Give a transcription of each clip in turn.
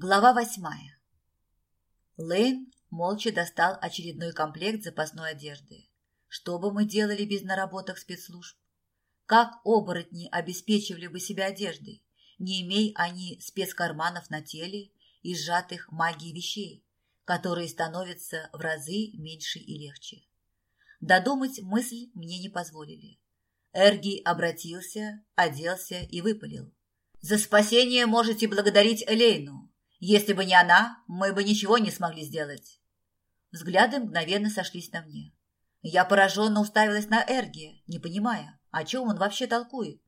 Глава восьмая. Лейн молча достал очередной комплект запасной одежды. Что бы мы делали без наработок спецслужб? Как оборотни обеспечивали бы себя одеждой, не имея они спецкарманов на теле и сжатых магией вещей, которые становятся в разы меньше и легче? Додумать мысль мне не позволили. Эргий обратился, оделся и выпалил. «За спасение можете благодарить Элейну. Если бы не она, мы бы ничего не смогли сделать. Взгляды мгновенно сошлись на мне. Я пораженно уставилась на Эрги, не понимая, о чем он вообще толкует.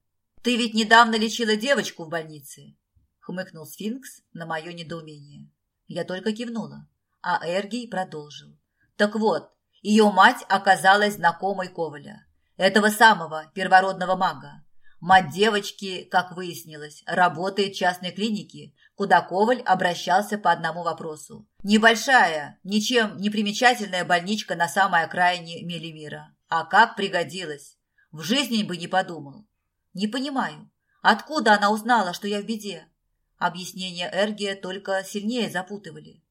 «Ты ведь недавно лечила девочку в больнице», — хмыкнул сфинкс на мое недоумение. Я только кивнула, а Эргий продолжил. «Так вот, ее мать оказалась знакомой Коваля, этого самого первородного мага. Мать девочки, как выяснилось, работает в частной клинике, куда Коваль обращался по одному вопросу. Небольшая, ничем не примечательная больничка на самой окраине Мелимира. А как пригодилась. В жизни бы не подумал. Не понимаю, откуда она узнала, что я в беде? Объяснения Эргия только сильнее запутывали.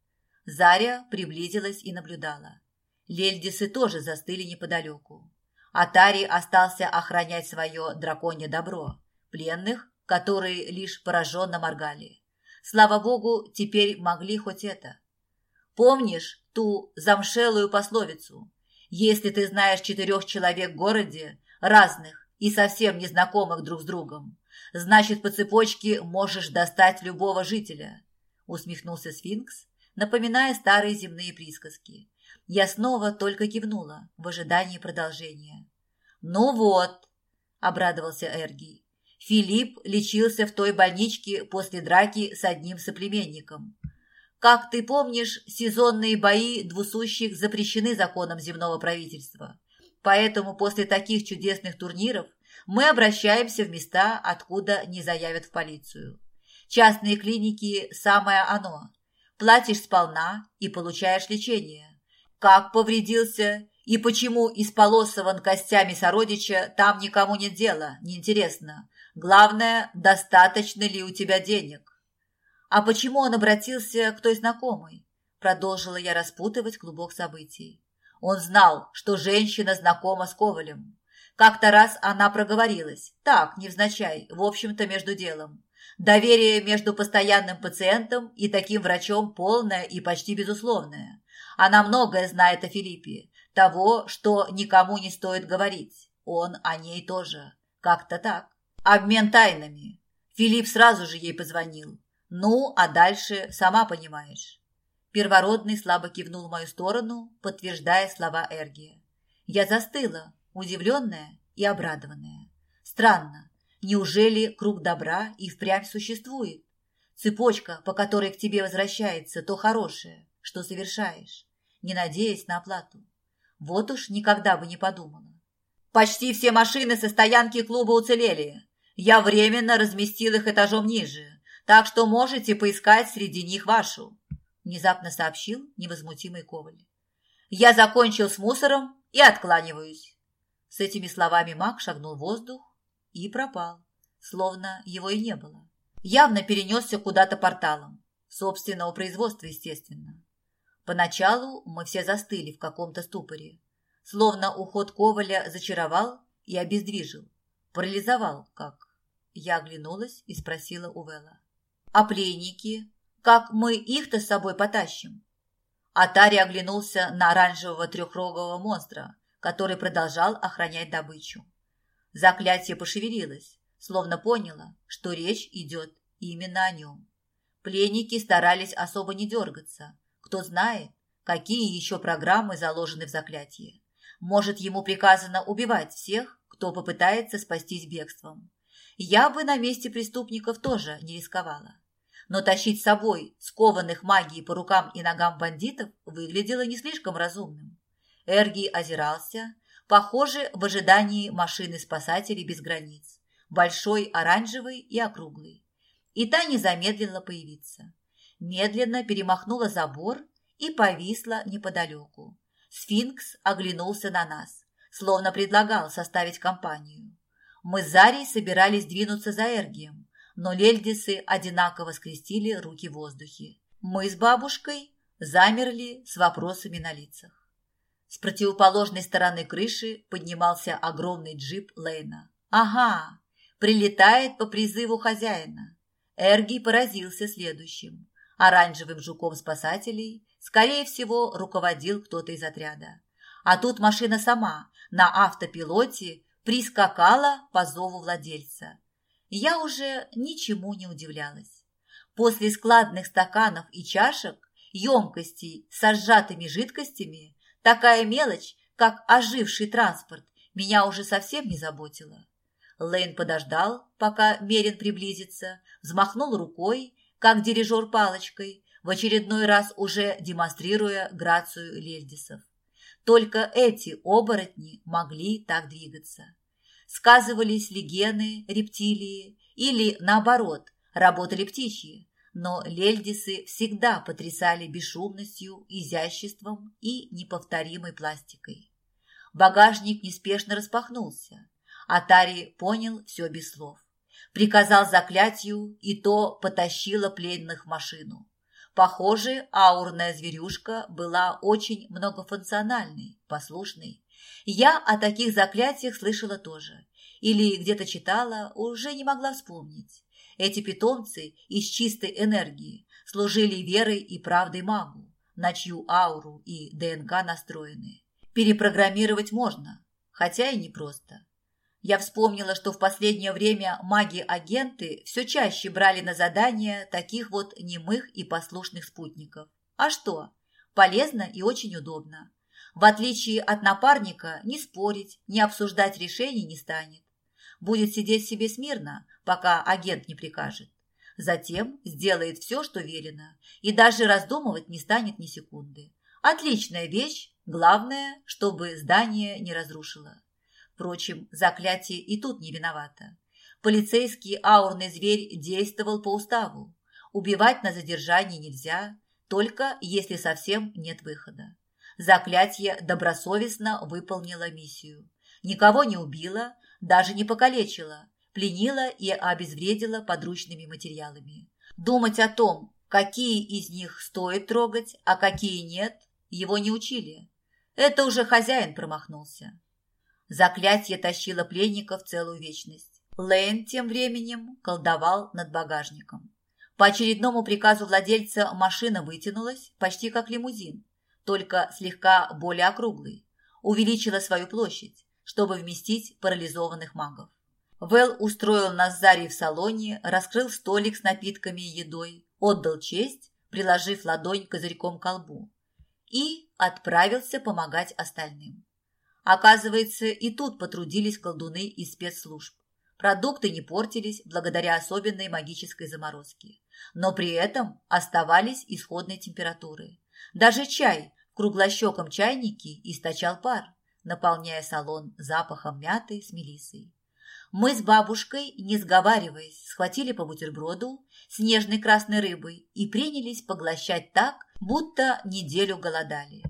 Заря приблизилась и наблюдала. Лельдисы тоже застыли неподалеку. Атари остался охранять свое драконье добро, пленных, которые лишь пораженно моргали. Слава богу, теперь могли хоть это. Помнишь ту замшелую пословицу? Если ты знаешь четырех человек в городе, разных и совсем незнакомых друг с другом, значит, по цепочке можешь достать любого жителя, усмехнулся сфинкс, напоминая старые земные присказки. Я снова только кивнула в ожидании продолжения. «Ну вот», — обрадовался Эргий, Филипп лечился в той больничке после драки с одним соплеменником. Как ты помнишь, сезонные бои двусущих запрещены законом земного правительства. Поэтому после таких чудесных турниров мы обращаемся в места, откуда не заявят в полицию. Частные клиники – самое оно. Платишь сполна и получаешь лечение. Как повредился и почему исполосован костями сородича, там никому нет дела, неинтересно. Главное, достаточно ли у тебя денег. А почему он обратился к той знакомой? Продолжила я распутывать клубок событий. Он знал, что женщина знакома с Ковалем. Как-то раз она проговорилась. Так, невзначай, в общем-то, между делом. Доверие между постоянным пациентом и таким врачом полное и почти безусловное. Она многое знает о Филиппе, того, что никому не стоит говорить. Он о ней тоже. Как-то так. Обмен тайнами. Филипп сразу же ей позвонил. Ну, а дальше сама понимаешь. Первородный слабо кивнул в мою сторону, подтверждая слова Эргия. Я застыла, удивленная и обрадованная. Странно, неужели круг добра и впрямь существует? Цепочка, по которой к тебе возвращается то хорошее, что совершаешь, не надеясь на оплату. Вот уж никогда бы не подумала. Почти все машины со стоянки клуба уцелели. Я временно разместил их этажом ниже, так что можете поискать среди них вашу», – внезапно сообщил невозмутимый Коваль. «Я закончил с мусором и откланиваюсь». С этими словами маг шагнул в воздух и пропал, словно его и не было. Явно перенесся куда-то порталом, собственного производства, естественно. Поначалу мы все застыли в каком-то ступоре, словно уход Коваля зачаровал и обездвижил, парализовал как. Я оглянулась и спросила у Вэлла. «А пленники? Как мы их-то с собой потащим?» Атари оглянулся на оранжевого трехрогового монстра, который продолжал охранять добычу. Заклятие пошевелилось, словно поняло, что речь идет именно о нем. Пленники старались особо не дергаться. Кто знает, какие еще программы заложены в заклятие. Может, ему приказано убивать всех, кто попытается спастись бегством. Я бы на месте преступников тоже не рисковала. Но тащить с собой скованных магией по рукам и ногам бандитов выглядело не слишком разумным. Эргий озирался, похоже, в ожидании машины спасателей без границ, большой, оранжевый и округлый. И та не замедлила появиться. Медленно перемахнула забор и повисла неподалеку. Сфинкс оглянулся на нас, словно предлагал составить компанию. Мы с Зарей собирались двинуться за Эргием, но лельдисы одинаково скрестили руки в воздухе. Мы с бабушкой замерли с вопросами на лицах. С противоположной стороны крыши поднимался огромный джип Лейна. «Ага, прилетает по призыву хозяина». Эрги поразился следующим. Оранжевым жуком спасателей, скорее всего, руководил кто-то из отряда. А тут машина сама, на автопилоте, прискакала по зову владельца. Я уже ничему не удивлялась. После складных стаканов и чашек, емкостей со сжатыми жидкостями, такая мелочь, как оживший транспорт, меня уже совсем не заботила. Лейн подождал, пока Мерин приблизится, взмахнул рукой, как дирижер палочкой, в очередной раз уже демонстрируя грацию лельдисов. Только эти оборотни могли так двигаться. Сказывались ли гены рептилии или, наоборот, работали птичьи, но лельдисы всегда потрясали бесшумностью, изяществом и неповторимой пластикой. Багажник неспешно распахнулся. Атари понял все без слов. Приказал заклятию, и то потащило пленных машину. Похоже, аурная зверюшка была очень многофункциональной, послушной. Я о таких заклятиях слышала тоже. Или где-то читала, уже не могла вспомнить. Эти питомцы из чистой энергии служили верой и правдой магу, на чью ауру и ДНК настроены. Перепрограммировать можно, хотя и непросто. Я вспомнила, что в последнее время маги-агенты все чаще брали на задание таких вот немых и послушных спутников. А что? Полезно и очень удобно. В отличие от напарника, не спорить, не обсуждать решений не станет. Будет сидеть себе смирно, пока агент не прикажет. Затем сделает все, что велено, и даже раздумывать не станет ни секунды. Отличная вещь, главное, чтобы здание не разрушило. Впрочем, заклятие и тут не виновато. Полицейский аурный зверь действовал по уставу. Убивать на задержании нельзя, только если совсем нет выхода. Заклятие добросовестно выполнило миссию. Никого не убило, даже не покалечило, пленило и обезвредило подручными материалами. Думать о том, какие из них стоит трогать, а какие нет, его не учили. Это уже хозяин промахнулся. Заклятие тащило пленников целую вечность. Лейн тем временем колдовал над багажником. По очередному приказу владельца машина вытянулась, почти как лимузин, только слегка более округлый. Увеличила свою площадь, чтобы вместить парализованных магов. Вэл устроил нас Зари в салоне, раскрыл столик с напитками и едой, отдал честь, приложив ладонь козырьком к колбу, и отправился помогать остальным. Оказывается, и тут потрудились колдуны из спецслужб. Продукты не портились благодаря особенной магической заморозке. Но при этом оставались исходной температуры. Даже чай в круглощеком чайнике источал пар, наполняя салон запахом мяты с мелиссой. Мы с бабушкой, не сговариваясь, схватили по бутерброду с нежной красной рыбой и принялись поглощать так, будто неделю голодали.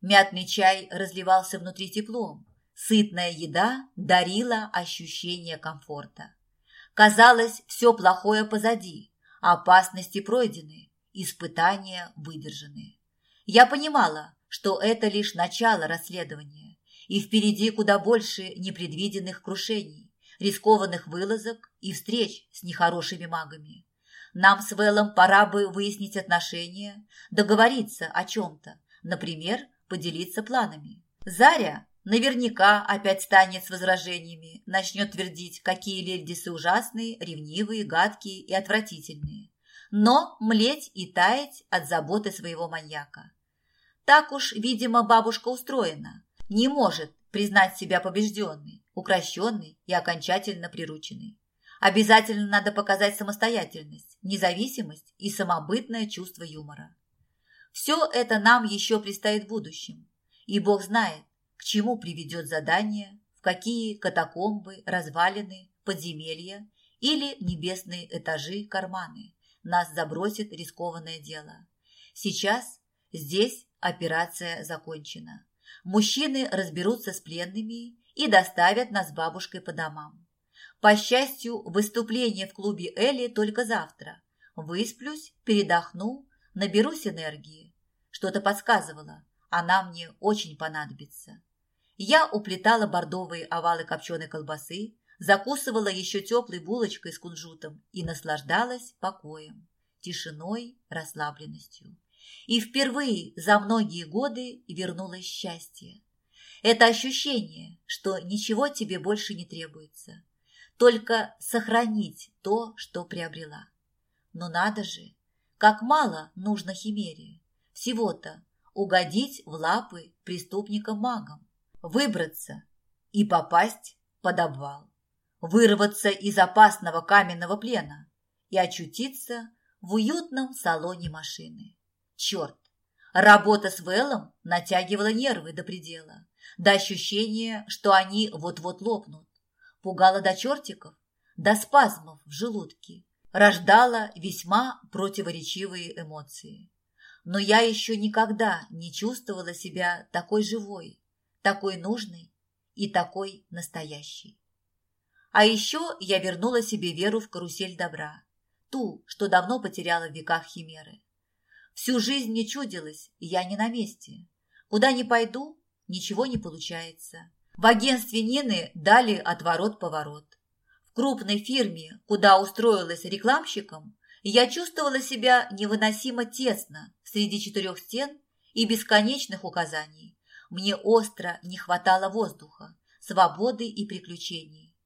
Мятный чай разливался внутри теплом. Сытная еда дарила ощущение комфорта. Казалось, все плохое позади, опасности пройдены, испытания выдержаны. Я понимала, что это лишь начало расследования, и впереди куда больше непредвиденных крушений, рискованных вылазок и встреч с нехорошими магами. Нам с Вэллом пора бы выяснить отношения, договориться о чем-то, например, поделиться планами. Заря наверняка опять станет с возражениями, начнет твердить, какие лельдисы ужасные, ревнивые, гадкие и отвратительные. Но млеть и таять от заботы своего маньяка. Так уж, видимо, бабушка устроена. Не может признать себя побежденной, укращенной и окончательно прирученной. Обязательно надо показать самостоятельность, независимость и самобытное чувство юмора. Все это нам еще предстоит в будущем. И Бог знает, к чему приведет задание, в какие катакомбы, развалины, подземелья или небесные этажи, карманы нас забросит рискованное дело. Сейчас здесь операция закончена. Мужчины разберутся с пленными и доставят нас с бабушкой по домам. По счастью, выступление в клубе Элли только завтра. Высплюсь, передохну, наберусь энергии. Что-то подсказывало, она мне очень понадобится. Я уплетала бордовые овалы копченой колбасы, закусывала еще теплой булочкой с кунжутом и наслаждалась покоем, тишиной, расслабленностью. И впервые за многие годы вернулось счастье. Это ощущение, что ничего тебе больше не требуется, только сохранить то, что приобрела. Но надо же, как мало нужно химере. Всего-то угодить в лапы преступникам-магам, выбраться и попасть под обвал, вырваться из опасного каменного плена и очутиться в уютном салоне машины. Черт! Работа с Вэллом натягивала нервы до предела, до ощущения, что они вот-вот лопнут. Пугала до чертиков, до спазмов в желудке, рождала весьма противоречивые эмоции. Но я еще никогда не чувствовала себя такой живой, такой нужной и такой настоящей. А еще я вернула себе веру в карусель добра, ту, что давно потеряла в веках химеры. Всю жизнь мне чудилось, я не на месте. Куда ни пойду, ничего не получается. В агентстве Нины дали отворот-поворот. В крупной фирме, куда устроилась рекламщиком, я чувствовала себя невыносимо тесно среди четырех стен и бесконечных указаний. Мне остро не хватало воздуха, свободы и приключений.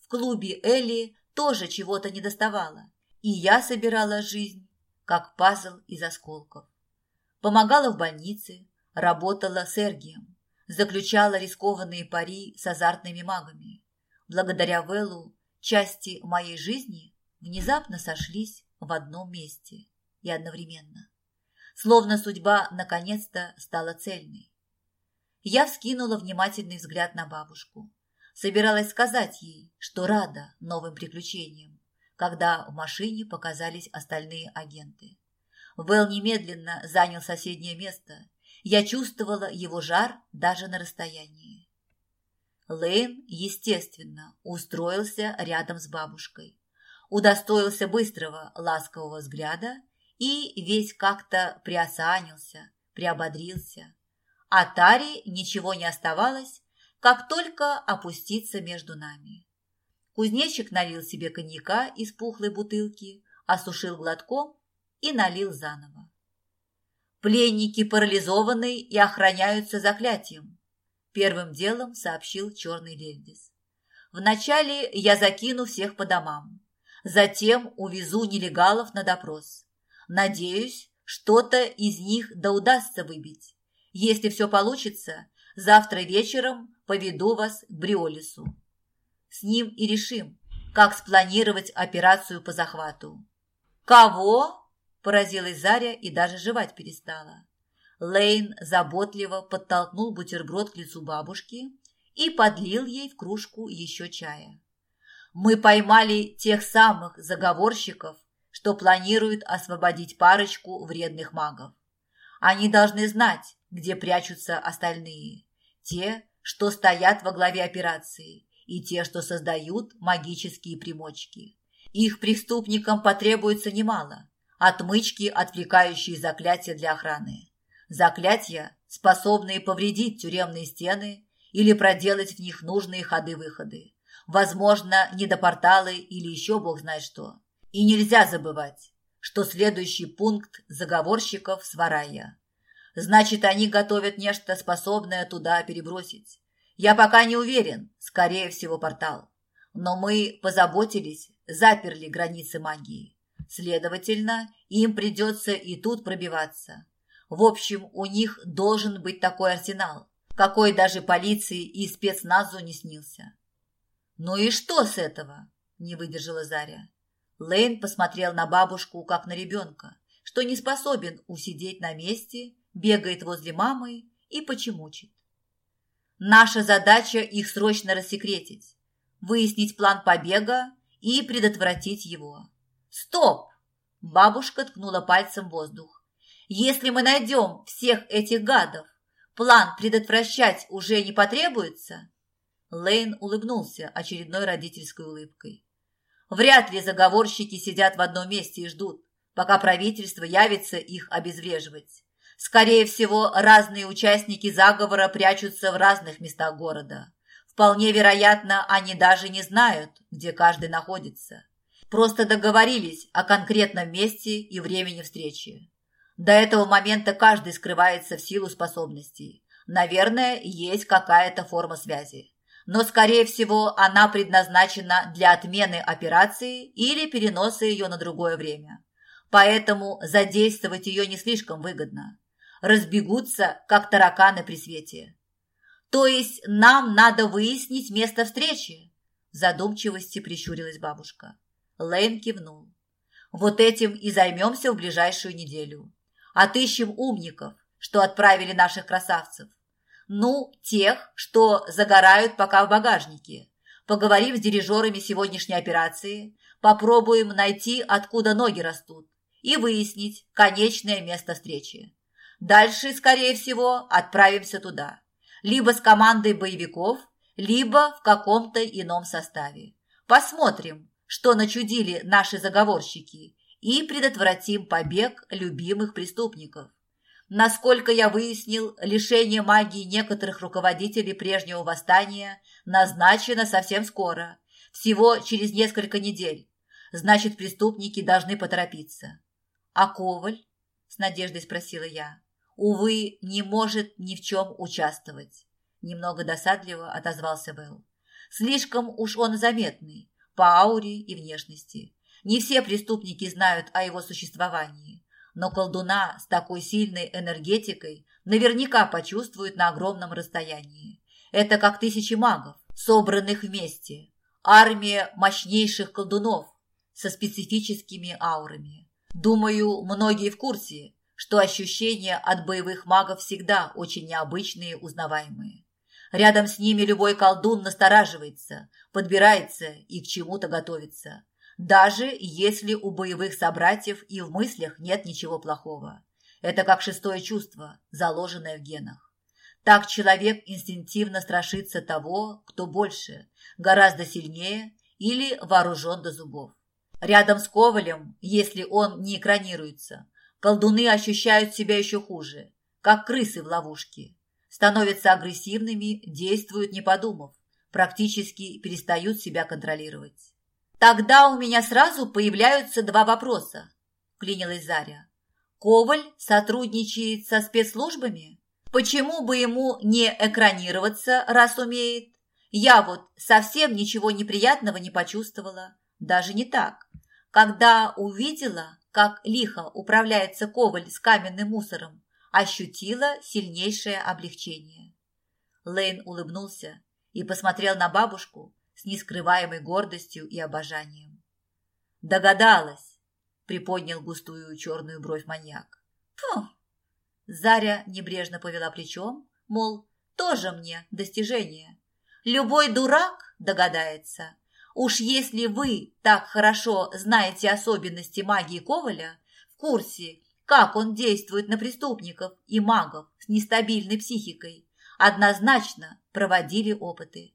В клубе Элли тоже чего-то недоставало, и я собирала жизнь как пазл из осколков. Помогала в больнице, работала с Эргием, заключала рискованные пари с азартными магами. Благодаря Веллу части моей жизни внезапно сошлись в одном месте и одновременно. Словно судьба наконец-то стала цельной. Я вскинула внимательный взгляд на бабушку. Собиралась сказать ей, что рада новым приключениям, когда в машине показались остальные агенты. Вэл немедленно занял соседнее место. Я чувствовала его жар даже на расстоянии. Лейн, естественно, устроился рядом с бабушкой. Удостоился быстрого ласкового взгляда и весь как-то приосанился, приободрился. А Таре ничего не оставалось, как только опуститься между нами. Кузнечик налил себе коньяка из пухлой бутылки, осушил глотком и налил заново. Пленники парализованы и охраняются заклятием, первым делом сообщил черный лельдис. Вначале я закину всех по домам, затем увезу нелегалов на допрос. Надеюсь, что-то из них да удастся выбить. Если все получится, завтра вечером поведу вас к Бриолису. С ним и решим, как спланировать операцию по захвату. «Кого?» – поразилась Заря и даже жевать перестала. Лейн заботливо подтолкнул бутерброд к лицу бабушки и подлил ей в кружку еще чая. «Мы поймали тех самых заговорщиков, что планируют освободить парочку вредных магов. Они должны знать, где прячутся остальные, те, что стоят во главе операции, и те, что создают магические примочки. Их преступникам потребуется немало. Отмычки, отвлекающие заклятия для охраны. Заклятия, способные повредить тюремные стены или проделать в них нужные ходы-выходы. Возможно, недопорталы или еще бог знает что. И нельзя забывать, что следующий пункт заговорщиков – сварая. Значит, они готовят нечто, способное туда перебросить. Я пока не уверен, скорее всего, портал. Но мы позаботились, заперли границы магии. Следовательно, им придется и тут пробиваться. В общем, у них должен быть такой арсенал, какой даже полиции и спецназу не снился. «Ну и что с этого?» – не выдержала Заря. Лейн посмотрел на бабушку, как на ребенка, что не способен усидеть на месте, бегает возле мамы и почемучит. Наша задача их срочно рассекретить, выяснить план побега и предотвратить его. Стоп! Бабушка ткнула пальцем в воздух. Если мы найдем всех этих гадов, план предотвращать уже не потребуется? Лейн улыбнулся очередной родительской улыбкой. Вряд ли заговорщики сидят в одном месте и ждут, пока правительство явится их обезвреживать. Скорее всего, разные участники заговора прячутся в разных местах города. Вполне вероятно, они даже не знают, где каждый находится. Просто договорились о конкретном месте и времени встречи. До этого момента каждый скрывается в силу способностей. Наверное, есть какая-то форма связи. Но, скорее всего, она предназначена для отмены операции или переноса ее на другое время. Поэтому задействовать ее не слишком выгодно. Разбегутся, как тараканы при свете. То есть нам надо выяснить место встречи? В задумчивости прищурилась бабушка. Лейн кивнул. Вот этим и займемся в ближайшую неделю. Отыщем умников, что отправили наших красавцев. Ну, тех, что загорают пока в багажнике. Поговорим с дирижерами сегодняшней операции, попробуем найти, откуда ноги растут, и выяснить конечное место встречи. Дальше, скорее всего, отправимся туда. Либо с командой боевиков, либо в каком-то ином составе. Посмотрим, что начудили наши заговорщики, и предотвратим побег любимых преступников. Насколько я выяснил, лишение магии некоторых руководителей прежнего восстания назначено совсем скоро, всего через несколько недель. Значит, преступники должны поторопиться. А Коваль? С надеждой спросила я. Увы, не может ни в чем участвовать. Немного досадливо отозвался Белл. Слишком уж он заметный по ауре и внешности. Не все преступники знают о его существовании но колдуна с такой сильной энергетикой наверняка почувствует на огромном расстоянии. Это как тысячи магов, собранных вместе. Армия мощнейших колдунов со специфическими аурами. Думаю, многие в курсе, что ощущения от боевых магов всегда очень необычные, узнаваемые. Рядом с ними любой колдун настораживается, подбирается и к чему-то готовится даже если у боевых собратьев и в мыслях нет ничего плохого. Это как шестое чувство, заложенное в генах. Так человек инстинктивно страшится того, кто больше, гораздо сильнее или вооружен до зубов. Рядом с Ковалем, если он не экранируется, колдуны ощущают себя еще хуже, как крысы в ловушке. Становятся агрессивными, действуют не подумав, практически перестают себя контролировать. Тогда у меня сразу появляются два вопроса, клинилась Заря. Коваль сотрудничает со спецслужбами? Почему бы ему не экранироваться, раз умеет? Я вот совсем ничего неприятного не почувствовала. Даже не так. Когда увидела, как лихо управляется Коваль с каменным мусором, ощутила сильнейшее облегчение. Лейн улыбнулся и посмотрел на бабушку, с нескрываемой гордостью и обожанием. «Догадалась!» – приподнял густую черную бровь маньяк. «Фу!» Заря небрежно повела плечом, мол, тоже мне достижение. Любой дурак догадается. Уж если вы так хорошо знаете особенности магии Коваля, в курсе, как он действует на преступников и магов с нестабильной психикой, однозначно проводили опыты.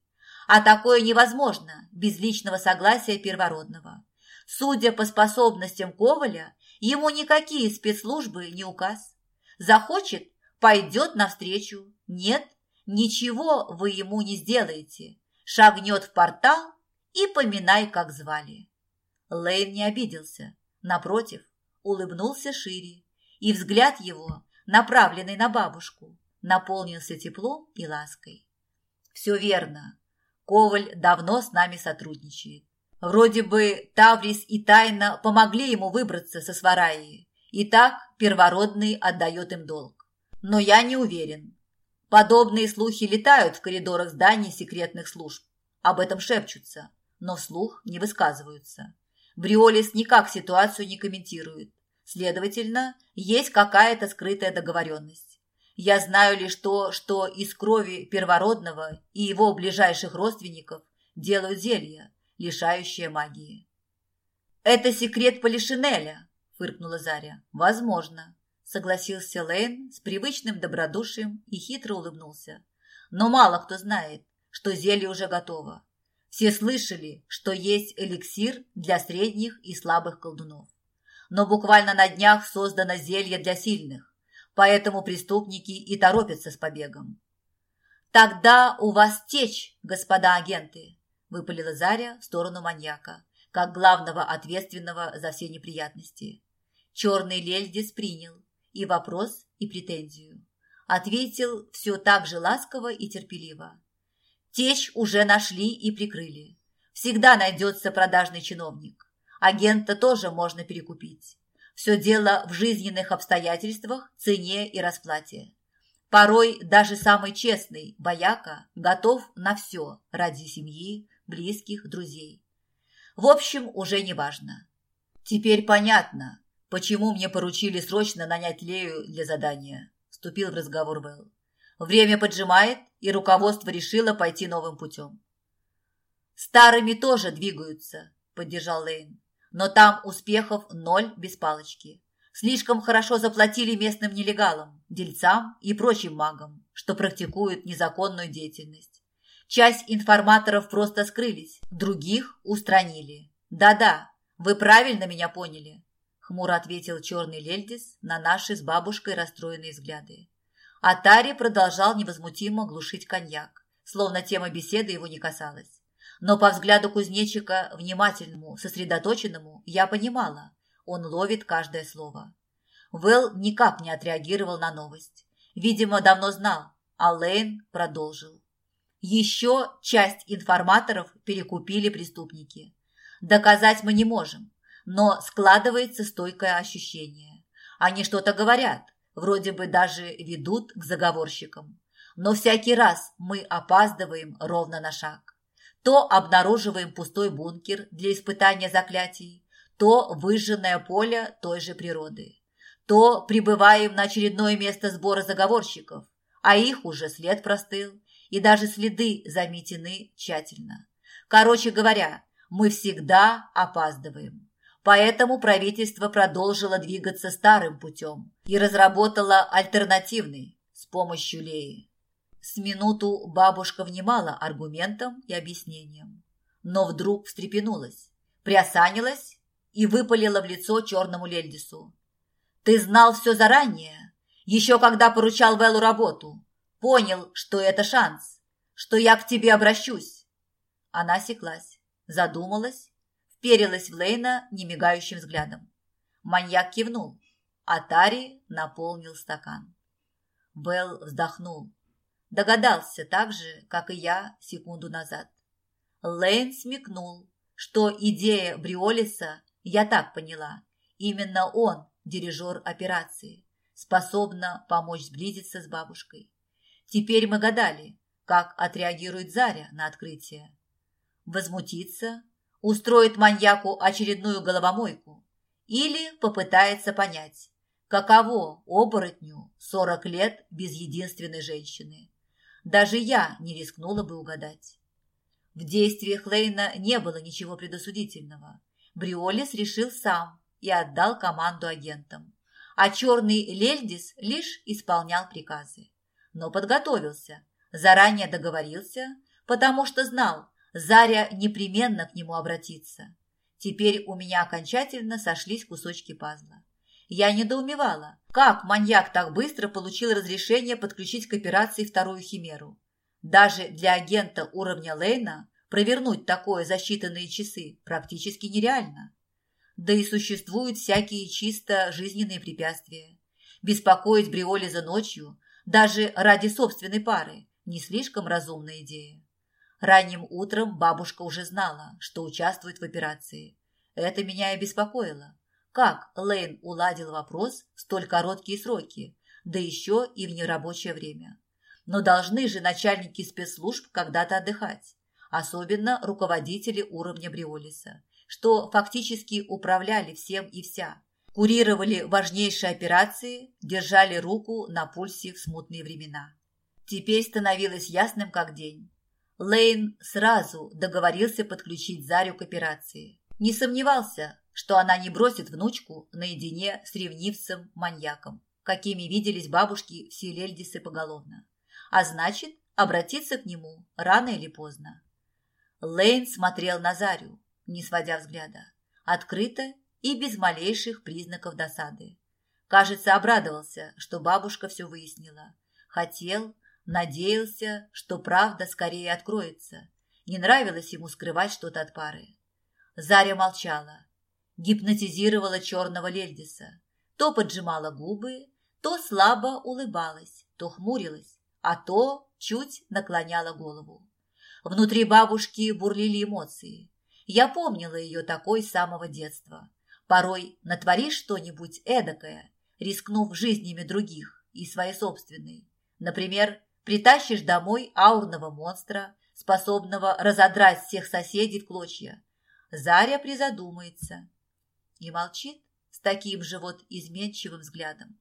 А такое невозможно без личного согласия первородного. Судя по способностям Коваля, ему никакие спецслужбы не указ. Захочет – пойдет навстречу. Нет, ничего вы ему не сделаете. Шагнет в портал и поминай, как звали. Лейн не обиделся. Напротив, улыбнулся шире, и взгляд его, направленный на бабушку, наполнился теплом и лаской. Все верно. Коваль давно с нами сотрудничает. Вроде бы Таврис и Тайна помогли ему выбраться со Свараи, и так первородный отдает им долг. Но я не уверен. Подобные слухи летают в коридорах зданий секретных служб. Об этом шепчутся, но вслух не высказываются. Бриолис никак ситуацию не комментирует. Следовательно, есть какая-то скрытая договоренность. Я знаю лишь то, что из крови первородного и его ближайших родственников делают зелья, лишающие магии. «Это секрет Полишинеля», – фыркнула Заря. «Возможно», – согласился Лейн с привычным добродушием и хитро улыбнулся. «Но мало кто знает, что зелье уже готово. Все слышали, что есть эликсир для средних и слабых колдунов. Но буквально на днях создано зелье для сильных, поэтому преступники и торопятся с побегом. «Тогда у вас течь, господа агенты», – выпалила Заря в сторону маньяка, как главного ответственного за все неприятности. Черный Лельдис принял и вопрос, и претензию. Ответил все так же ласково и терпеливо. Течь уже нашли и прикрыли. Всегда найдется продажный чиновник. Агента тоже можно перекупить. Все дело в жизненных обстоятельствах, цене и расплате. Порой даже самый честный бояка готов на все ради семьи, близких, друзей. В общем, уже не важно. Теперь понятно, почему мне поручили срочно нанять Лею для задания, вступил в разговор Вэл. Время поджимает, и руководство решило пойти новым путем. «Старыми тоже двигаются», – поддержал Лейн. «Но там успехов ноль без палочки. Слишком хорошо заплатили местным нелегалам, дельцам и прочим магам, что практикуют незаконную деятельность. Часть информаторов просто скрылись, других устранили. Да-да, вы правильно меня поняли», – хмуро ответил черный Лельдис на наши с бабушкой расстроенные взгляды. Атари продолжал невозмутимо глушить коньяк, словно тема беседы его не касалась. Но по взгляду кузнечика, внимательному, сосредоточенному, я понимала, он ловит каждое слово. Вэл никак не отреагировал на новость. Видимо, давно знал, а Лейн продолжил. Еще часть информаторов перекупили преступники. Доказать мы не можем, но складывается стойкое ощущение. Они что-то говорят, вроде бы даже ведут к заговорщикам. Но всякий раз мы опаздываем ровно на шаг. То обнаруживаем пустой бункер для испытания заклятий, то выжженное поле той же природы, то прибываем на очередное место сбора заговорщиков, а их уже след простыл, и даже следы заметены тщательно. Короче говоря, мы всегда опаздываем. Поэтому правительство продолжило двигаться старым путем и разработало альтернативный с помощью Леи. С минуту бабушка внимала аргументам и объяснениям, но вдруг встрепенулась, приосанилась и выпалила в лицо черному Лельдису. «Ты знал все заранее, еще когда поручал Вэллу работу, понял, что это шанс, что я к тебе обращусь». Она осеклась, задумалась вперилась в Лейна немигающим взглядом. Маньяк кивнул, а Тари наполнил стакан. Белл вздохнул. Догадался так же, как и я секунду назад. Лейн смекнул, что идея Бриолиса, я так поняла, именно он, дирижер операции, способна помочь сблизиться с бабушкой. Теперь мы гадали, как отреагирует Заря на открытие. Возмутиться устроит маньяку очередную головомойку или попытается понять, каково оборотню 40 лет без единственной женщины. Даже я не рискнула бы угадать. В действиях Лейна не было ничего предосудительного. Бриолис решил сам и отдал команду агентам, а черный Лельдис лишь исполнял приказы. Но подготовился, заранее договорился, потому что знал, Заря непременно к нему обратится. Теперь у меня окончательно сошлись кусочки пазла. Я недоумевала, как маньяк так быстро получил разрешение подключить к операции вторую химеру. Даже для агента уровня Лейна провернуть такое за считанные часы практически нереально. Да и существуют всякие чисто жизненные препятствия. Беспокоить Бриоли за ночью, даже ради собственной пары, не слишком разумная идея. Ранним утром бабушка уже знала, что участвует в операции. Это меня и беспокоило. Как Лейн уладил вопрос в столь короткие сроки, да еще и в нерабочее время. Но должны же начальники спецслужб когда-то отдыхать, особенно руководители уровня Бриолиса, что фактически управляли всем и вся, курировали важнейшие операции, держали руку на пульсе в смутные времена. Теперь становилось ясным как день. Лейн сразу договорился подключить Зарю к операции. Не сомневался, что она не бросит внучку наедине с ревнивцем-маньяком, какими виделись бабушки все лельдисы поголовно. А значит, обратиться к нему рано или поздно. Лейн смотрел на Зарю, не сводя взгляда, открыто и без малейших признаков досады. Кажется, обрадовался, что бабушка все выяснила. Хотел, надеялся, что правда скорее откроется. Не нравилось ему скрывать что-то от пары. Заря молчала, гипнотизировала черного Лельдиса. То поджимала губы, то слабо улыбалась, то хмурилась, а то чуть наклоняла голову. Внутри бабушки бурлили эмоции. Я помнила ее такой с самого детства. Порой натворишь что-нибудь эдакое, рискнув жизнями других и своей собственной. Например, притащишь домой аурного монстра, способного разодрать всех соседей в клочья. Заря призадумается и молчит с таким же вот изменчивым взглядом.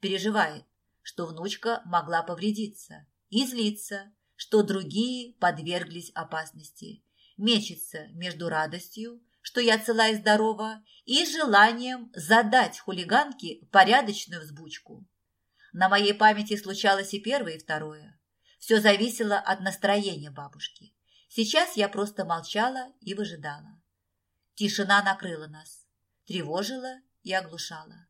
Переживает, что внучка могла повредиться, и злится, что другие подверглись опасности. Мечется между радостью, что я цела и здорова, и желанием задать хулиганке порядочную взбучку. На моей памяти случалось и первое, и второе. Все зависело от настроения бабушки. Сейчас я просто молчала и выжидала. Тишина накрыла нас, тревожила и оглушала.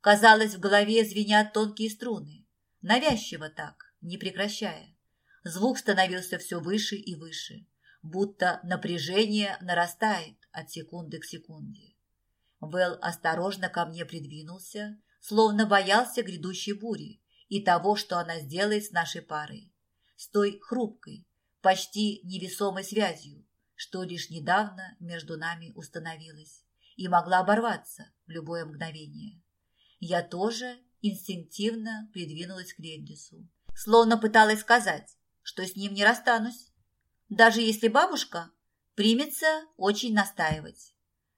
Казалось, в голове звенят тонкие струны, навязчиво так, не прекращая. Звук становился все выше и выше, будто напряжение нарастает от секунды к секунде. Вэл осторожно ко мне придвинулся, словно боялся грядущей бури и того, что она сделает с нашей парой, с той хрупкой, почти невесомой связью, что лишь недавно между нами установилась и могла оборваться в любое мгновение. Я тоже инстинктивно придвинулась к Лендису, словно пыталась сказать, что с ним не расстанусь, даже если бабушка примется очень настаивать.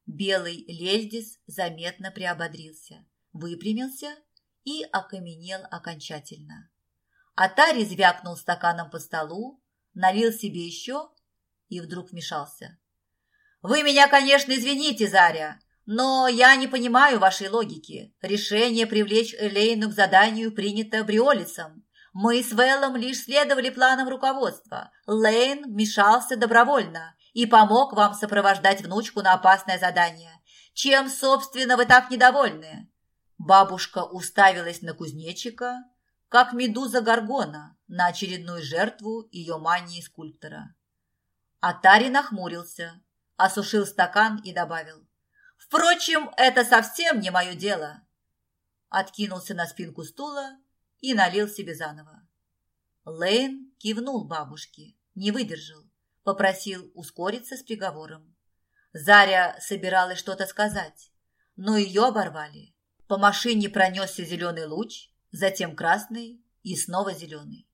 Белый Лельдис заметно приободрился выпрямился и окаменел окончательно. Атари звякнул стаканом по столу, налил себе еще и вдруг вмешался. «Вы меня, конечно, извините, Заря, но я не понимаю вашей логики. Решение привлечь Элейну к заданию принято Бриолисом. Мы с Вэллом лишь следовали планам руководства. Лейн вмешался добровольно и помог вам сопровождать внучку на опасное задание. Чем, собственно, вы так недовольны?» Бабушка уставилась на кузнечика, как медуза Гаргона на очередную жертву ее мании скульптора. Атари нахмурился, осушил стакан и добавил. «Впрочем, это совсем не мое дело!» Откинулся на спинку стула и налил себе заново. Лейн кивнул бабушке, не выдержал, попросил ускориться с приговором. Заря собиралась что-то сказать, но ее оборвали. По машине пронесся зеленый луч, затем красный и снова зеленый.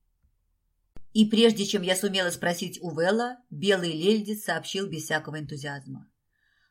И прежде чем я сумела спросить у Вэлла, белый лельдис сообщил без всякого энтузиазма.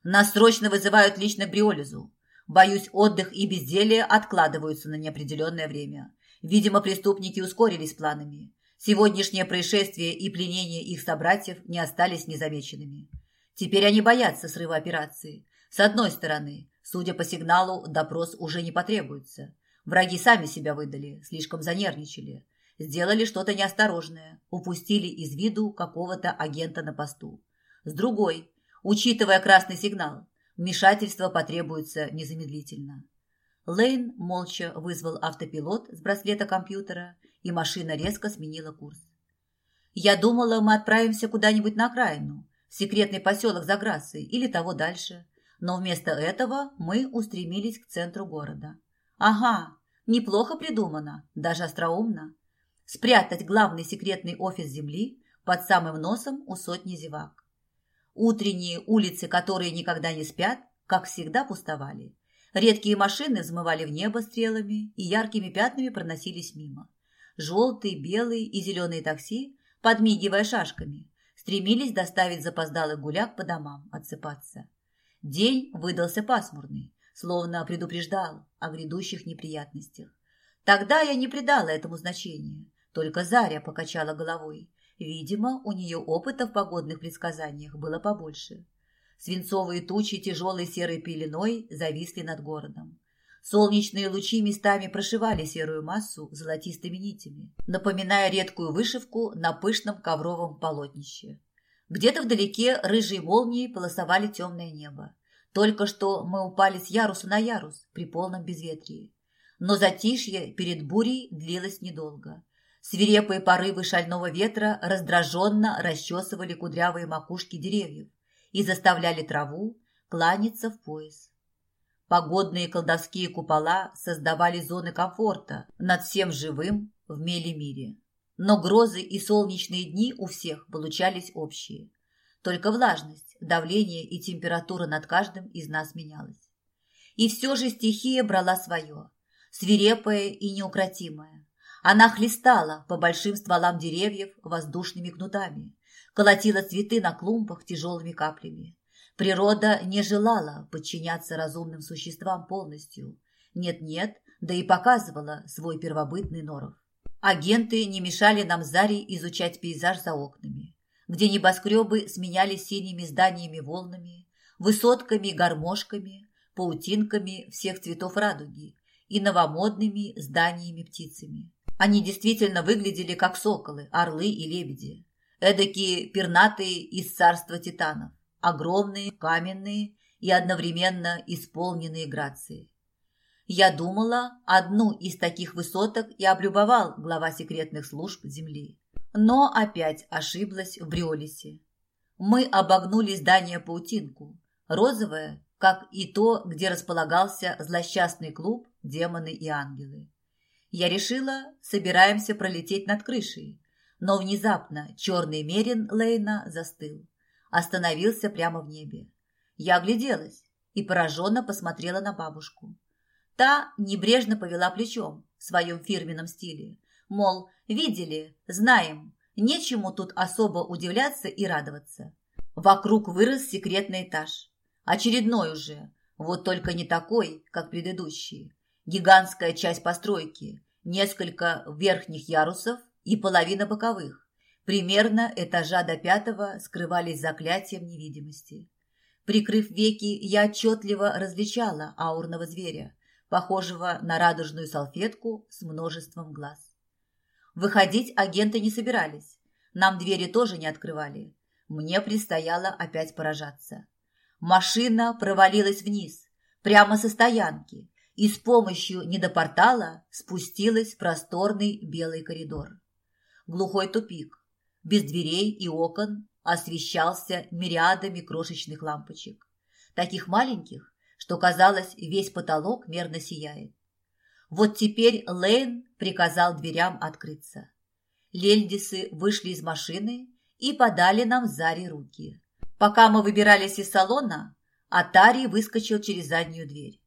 «Нас срочно вызывают лично к Бриолизу. Боюсь, отдых и безделие откладываются на неопределенное время. Видимо, преступники ускорились планами. Сегодняшнее происшествие и пленение их собратьев не остались незамеченными. Теперь они боятся срыва операции. С одной стороны, Судя по сигналу, допрос уже не потребуется. Враги сами себя выдали, слишком занервничали. Сделали что-то неосторожное, упустили из виду какого-то агента на посту. С другой, учитывая красный сигнал, вмешательство потребуется незамедлительно. Лейн молча вызвал автопилот с браслета компьютера, и машина резко сменила курс. «Я думала, мы отправимся куда-нибудь на окраину, в секретный поселок за Грассой или того дальше но вместо этого мы устремились к центру города. Ага, неплохо придумано, даже остроумно. Спрятать главный секретный офис Земли под самым носом у сотни зевак. Утренние улицы, которые никогда не спят, как всегда пустовали. Редкие машины взмывали в небо стрелами и яркими пятнами проносились мимо. Желтые, белые и зеленые такси, подмигивая шашками, стремились доставить запоздалых гуляк по домам отсыпаться. День выдался пасмурный, словно предупреждал о грядущих неприятностях. Тогда я не придала этому значения, только Заря покачала головой. Видимо, у нее опыта в погодных предсказаниях было побольше. Свинцовые тучи тяжелой серой пеленой зависли над городом. Солнечные лучи местами прошивали серую массу золотистыми нитями, напоминая редкую вышивку на пышном ковровом полотнище. Где-то вдалеке рыжие молнии полосовали темное небо. Только что мы упали с яруса на ярус при полном безветрии. Но затишье перед бурей длилось недолго. Свирепые порывы шального ветра раздраженно расчесывали кудрявые макушки деревьев и заставляли траву кланяться в пояс. Погодные колдовские купола создавали зоны комфорта над всем живым в мире. Но грозы и солнечные дни у всех получались общие. Только влажность, давление и температура над каждым из нас менялась. И все же стихия брала свое, свирепое и неукротимое. Она хлестала по большим стволам деревьев воздушными кнутами, колотила цветы на клумбах тяжелыми каплями. Природа не желала подчиняться разумным существам полностью. Нет-нет, да и показывала свой первобытный норов. Агенты не мешали нам Заре изучать пейзаж за окнами, где небоскребы сменялись синими зданиями-волнами, высотками-гармошками, паутинками всех цветов радуги и новомодными зданиями-птицами. Они действительно выглядели как соколы, орлы и лебеди, эдакие пернатые из царства титанов, огромные, каменные и одновременно исполненные грации. Я думала, одну из таких высоток и облюбовал глава секретных служб Земли. Но опять ошиблась в Бриолисе. Мы обогнули здание паутинку, розовое, как и то, где располагался злосчастный клуб «Демоны и ангелы». Я решила, собираемся пролететь над крышей, но внезапно черный мерин Лейна застыл, остановился прямо в небе. Я огляделась и пораженно посмотрела на бабушку. Та небрежно повела плечом в своем фирменном стиле. Мол, видели, знаем, нечему тут особо удивляться и радоваться. Вокруг вырос секретный этаж. Очередной уже, вот только не такой, как предыдущие. Гигантская часть постройки, несколько верхних ярусов и половина боковых. Примерно этажа до пятого скрывались заклятием невидимости. Прикрыв веки, я отчетливо различала аурного зверя, похожего на радужную салфетку с множеством глаз. Выходить агенты не собирались. Нам двери тоже не открывали. Мне предстояло опять поражаться. Машина провалилась вниз, прямо со стоянки, и с помощью недопортала спустилась в просторный белый коридор. Глухой тупик, без дверей и окон, освещался мириадами крошечных лампочек. Таких маленьких, что, казалось, весь потолок мерно сияет. Вот теперь Лейн приказал дверям открыться. Лельдисы вышли из машины и подали нам Заре руки. Пока мы выбирались из салона, Атари выскочил через заднюю дверь.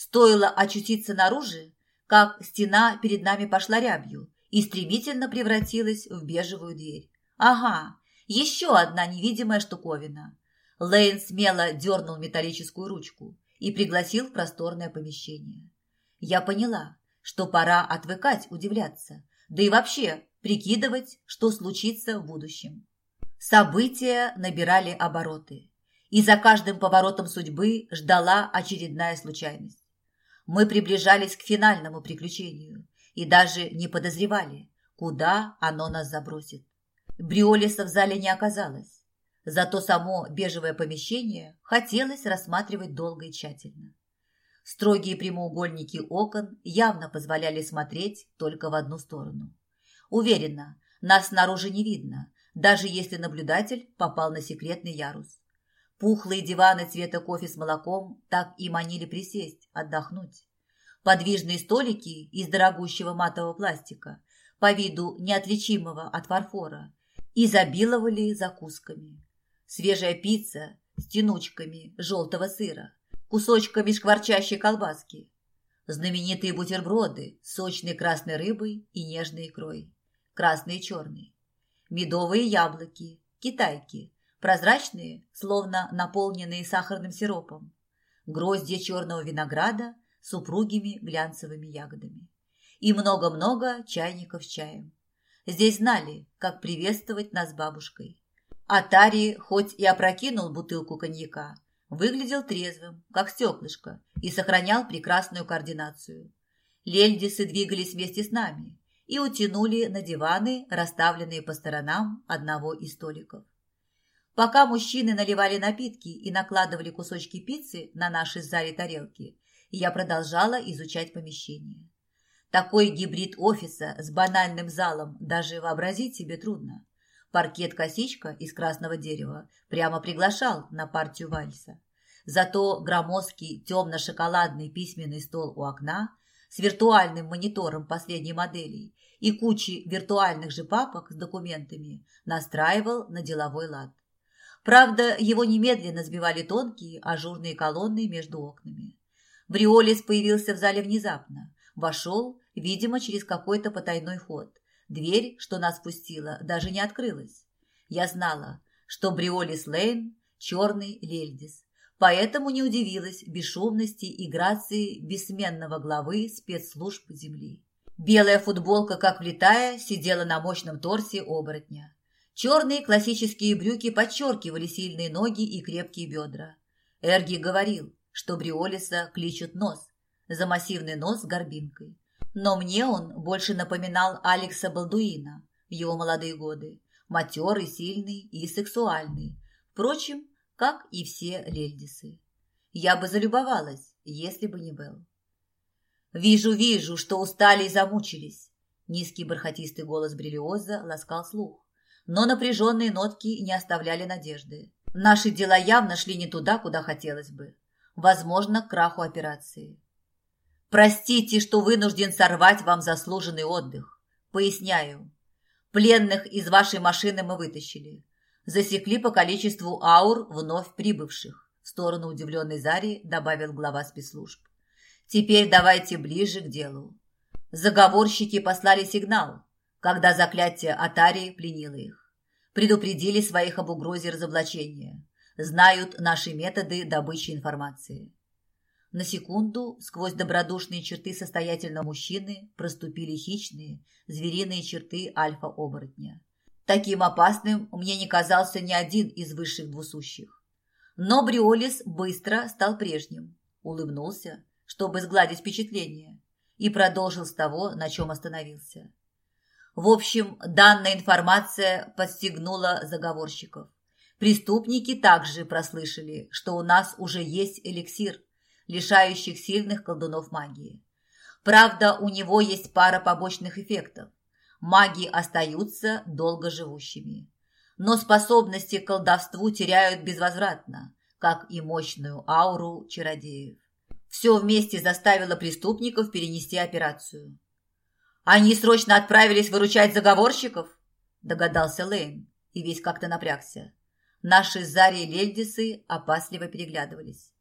Стоило очутиться наружу, как стена перед нами пошла рябью и стремительно превратилась в бежевую дверь. Ага, еще одна невидимая штуковина. Лейн смело дернул металлическую ручку, и пригласил в просторное помещение. Я поняла, что пора отвыкать удивляться, да и вообще прикидывать, что случится в будущем. События набирали обороты, и за каждым поворотом судьбы ждала очередная случайность. Мы приближались к финальному приключению и даже не подозревали, куда оно нас забросит. Бриолиса в зале не оказалось. Зато само бежевое помещение хотелось рассматривать долго и тщательно. Строгие прямоугольники окон явно позволяли смотреть только в одну сторону. Уверена, нас снаружи не видно, даже если наблюдатель попал на секретный ярус. Пухлые диваны цвета кофе с молоком так и манили присесть, отдохнуть. Подвижные столики из дорогущего матового пластика, по виду неотличимого от фарфора, изобиловали закусками свежая пицца с тянучками желтого сыра, кусочками шкварчащей колбаски, знаменитые бутерброды с сочной красной рыбой и нежной икрой, красные и черные, медовые яблоки, китайки, прозрачные, словно наполненные сахарным сиропом, гроздья черного винограда с упругими глянцевыми ягодами и много-много чайников с чаем. Здесь знали, как приветствовать нас бабушкой. Атари хоть и опрокинул бутылку коньяка, Выглядел трезвым, как стеклышко, и сохранял прекрасную координацию. Лельдисы двигались вместе с нами и утянули на диваны, расставленные по сторонам одного из столиков. Пока мужчины наливали напитки и накладывали кусочки пиццы на наши с тарелки, я продолжала изучать помещение. Такой гибрид офиса с банальным залом даже вообразить себе трудно. Паркет-косичка из красного дерева прямо приглашал на партию вальса. Зато громоздкий темно-шоколадный письменный стол у окна с виртуальным монитором последней модели и кучей виртуальных же папок с документами настраивал на деловой лад. Правда, его немедленно сбивали тонкие ажурные колонны между окнами. Бриолис появился в зале внезапно. Вошел, видимо, через какой-то потайной ход. Дверь, что нас пустила, даже не открылась. Я знала, что Бриолис Лейн – черный Лельдис, поэтому не удивилась бесшумности и грации бессменного главы спецслужб Земли. Белая футболка, как влетая, сидела на мощном торсе оборотня. Черные классические брюки подчеркивали сильные ноги и крепкие бедра. Эрги говорил, что Бриолиса кличут нос, за массивный нос с горбинкой. Но мне он больше напоминал Алекса Балдуина в его молодые годы, матерый, сильный и сексуальный. Впрочем, как и все лельдисы. Я бы залюбовалась, если бы не был. «Вижу, вижу, что устали и замучились!» Низкий бархатистый голос Бриллиоза ласкал слух, но напряженные нотки не оставляли надежды. Наши дела явно шли не туда, куда хотелось бы. Возможно, к краху операции. Простите, что вынужден сорвать вам заслуженный отдых. Поясняю. Пленных из вашей машины мы вытащили. Засекли по количеству аур вновь прибывших. В сторону удивленной Зари добавил глава спецслужб. Теперь давайте ближе к делу. Заговорщики послали сигнал, когда заклятие Атари пленило их. Предупредили своих об угрозе разоблачения. Знают наши методы добычи информации. На секунду сквозь добродушные черты состоятельного мужчины проступили хищные, звериные черты альфа-оборотня. Таким опасным мне не казался ни один из высших двусущих. Но Бриолис быстро стал прежним, улыбнулся, чтобы сгладить впечатление, и продолжил с того, на чем остановился. В общем, данная информация подстегнула заговорщиков. Преступники также прослышали, что у нас уже есть эликсир – лишающих сильных колдунов магии. Правда, у него есть пара побочных эффектов. Маги остаются долго живущими. Но способности к колдовству теряют безвозвратно, как и мощную ауру чародеев. Все вместе заставило преступников перенести операцию. «Они срочно отправились выручать заговорщиков?» – догадался Лейн и весь как-то напрягся. Наши Зари и Лельдисы опасливо переглядывались.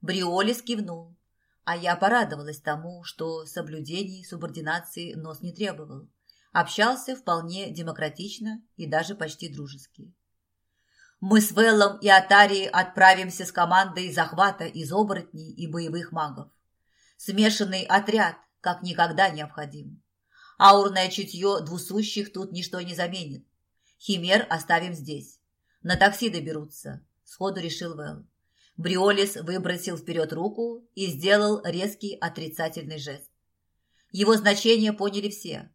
Бриолис кивнул, а я порадовалась тому, что соблюдений субординации нос не требовал. Общался вполне демократично и даже почти дружески. Мы с Веллом и Атарией отправимся с командой захвата из оборотней и боевых магов. Смешанный отряд как никогда необходим. Аурное чутье двусущих тут ничто не заменит. Химер оставим здесь. На такси доберутся, сходу решил Вэл. Бриолис выбросил вперед руку и сделал резкий отрицательный жест. Его значение поняли все.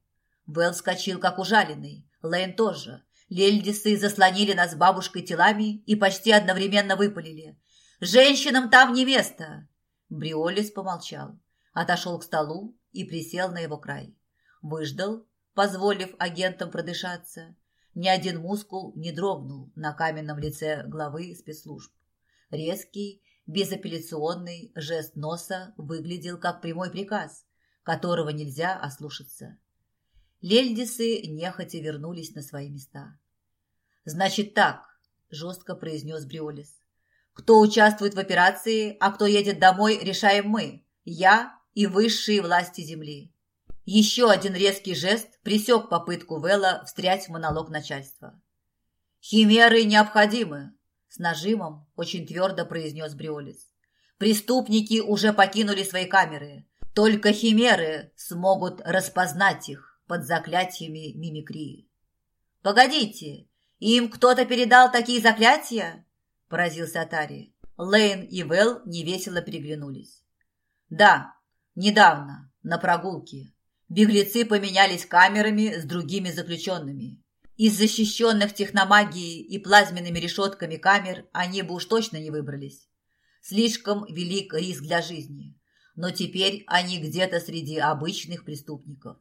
Белл вскочил, как ужаленный, Лейн тоже. Лельдисы заслонили нас бабушкой телами и почти одновременно выпалили. «Женщинам там не место!» Бриолис помолчал, отошел к столу и присел на его край. Выждал, позволив агентам продышаться. Ни один мускул не дрогнул на каменном лице главы спецслужб. Резкий, безапелляционный жест носа выглядел как прямой приказ, которого нельзя ослушаться. Лельдисы нехотя вернулись на свои места. «Значит так», – жестко произнес Бриолис. «Кто участвует в операции, а кто едет домой, решаем мы, я и высшие власти Земли». Еще один резкий жест пресек попытку Вэлла встрять в монолог начальства. «Химеры необходимы», с нажимом очень твердо произнес Бриолис. Преступники уже покинули свои камеры. Только химеры смогут распознать их под заклятиями мимикрии. «Погодите, им кто-то передал такие заклятия?» – поразился Атари. Лейн и Вэл невесело переглянулись. «Да, недавно, на прогулке. Беглецы поменялись камерами с другими заключенными. Из защищенных техномагией и плазменными решетками камер они бы уж точно не выбрались. Слишком велик риск для жизни. Но теперь они где-то среди обычных преступников.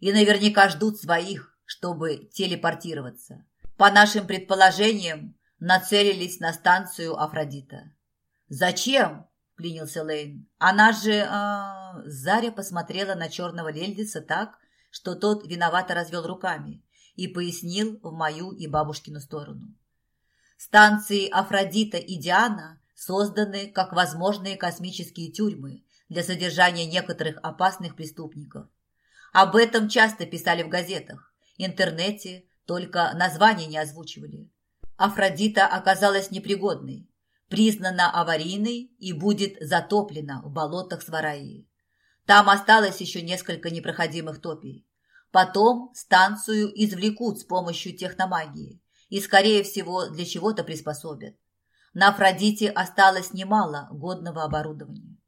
И наверняка ждут своих, чтобы телепортироваться. По нашим предположениям, нацелились на станцию Афродита. «Зачем?» – клянился Лейн. «Она же...» э... Заря посмотрела на черного Лельдиса так, что тот виновато развел руками и пояснил в мою и бабушкину сторону. Станции Афродита и Диана созданы как возможные космические тюрьмы для содержания некоторых опасных преступников. Об этом часто писали в газетах, интернете, только название не озвучивали. Афродита оказалась непригодной, признана аварийной и будет затоплена в болотах Свараи. Там осталось еще несколько непроходимых топий. Потом станцию извлекут с помощью техномагии и, скорее всего, для чего-то приспособят. На Афродите осталось немало годного оборудования.